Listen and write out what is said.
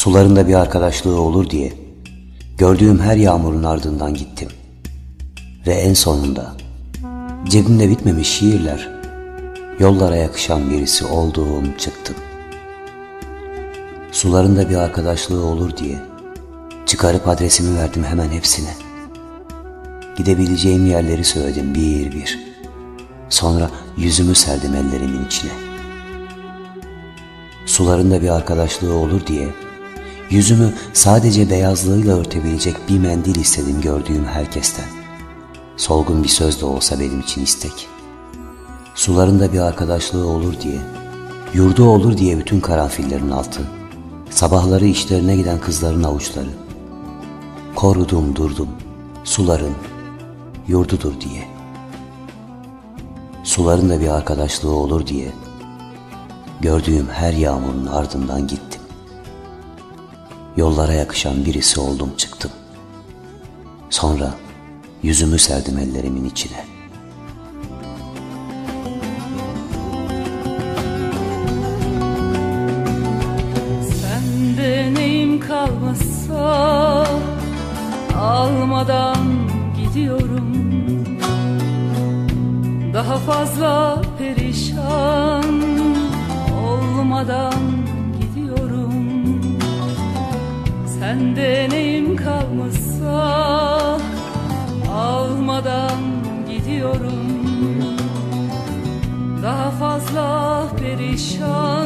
Sularında bir arkadaşlığı olur diye gördüğüm her yağmurun ardından gittim. Ve en sonunda cebimde bitmemiş şiirler, yollara yakışan birisi olduğum çıktım. Sularında bir arkadaşlığı olur diye çıkarıp adresimi verdim hemen hepsine. Gidebileceğim yerleri söyledim bir bir. Sonra yüzümü serdim ellerimin içine. Sularında bir arkadaşlığı olur diye yüzümü sadece beyazlığıyla örtebilecek bir mendil istedim gördüğüm herkesten. Solgun bir söz de olsa benim için istek. Sularında bir arkadaşlığı olur diye, yurdu olur diye bütün karanfillerin altı, sabahları işlerine giden kızların avuçları. Korudum durdum, suların yurdudur diye. Suların da bir arkadaşlığı olur diye, gördüğüm her yağmurun ardından gittim. Yollara yakışan birisi oldum çıktım. Sonra yüzümü serdim ellerimin içine. Sende neyim kalmazsa almadan gidiyorum Daha fazla perişan olmadan Sende neyim kalmazsa almadan gidiyorum. Daha fazla perişan